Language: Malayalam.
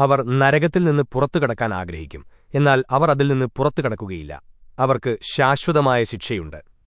അവർ നരകത്തിൽ നിന്ന് പുറത്തു കടക്കാൻ ആഗ്രഹിക്കും. എന്നാൽ അവർ അതിൽ നിന്ന് പുറത്തു കടക്കുകയില്ല. അവർക്ക് ശാശ്വതമായ ശിക്ഷയുണ്ട്.